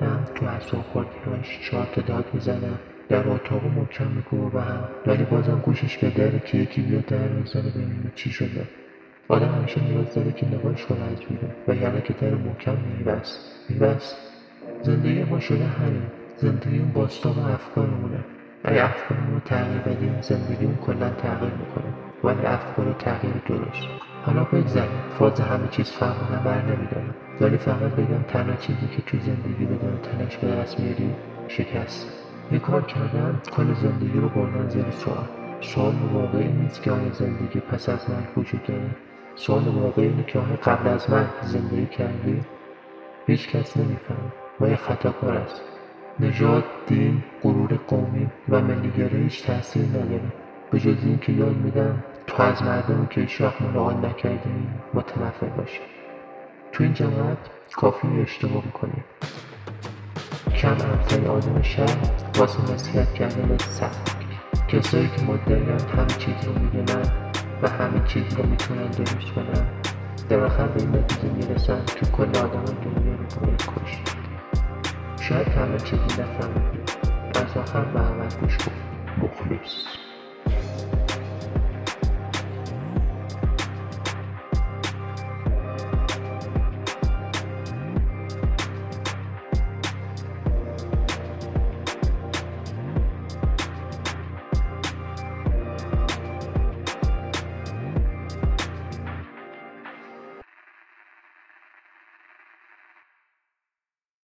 آدم تو اصاب خوردیاش چهار تا داد می‌زنم در اتاق محکم میکوبه به هم ولی بازم گوشش به دره که یکی بیاد در بزنه ببینه چی شده. آدم همیشه نیاز داره که نگاهش کنه از بیرون و یعنی که در محکم میبست. میبست. زندگی ما شده همین. زندگی اون باستان و افکارمونه. اگه افکارمون رو تغییر بدیم زندگیمون کلا تغییر می‌کنه. ولی افکار تغییر درست. حالا بگذاریم فاز همه چیز فهمونم بر نمیدارم ولی فقط بگم تنها چیزی که تو زندگی بدون تنش به دست میاری شکست. یه کار کردم کل زندگی رو بردن زیر سوال. سوال واقعی نیست که آیا زندگی پس از مرگ وجود داره. سوال واقعی اینه که آیا قبل از من زندگی کردی؟ هیچ کس نمیفهم و یه خطاکار است. نژاد دین غرور قومی و ملیگرایی هیچ تاثیر نداره. به جز این که یاد میدم تو از مردمی که هیچ وقت ملاقات نکردی متنفر باشی. تو این جماعت کافی اشتباه می‌کنی. کم همسای آدم شهر واسه نصیحت کردن سخت. کسایی که مدعیان همه چیز رو می‌دونن و همه چیز رو می‌تونن درست کنن در آخر به این نتیجه می‌رسن که کل آدم دنیا رو باید کشت. شاید همه چیزی نفهمیدی از آخر به همه گوش کن. مخلص.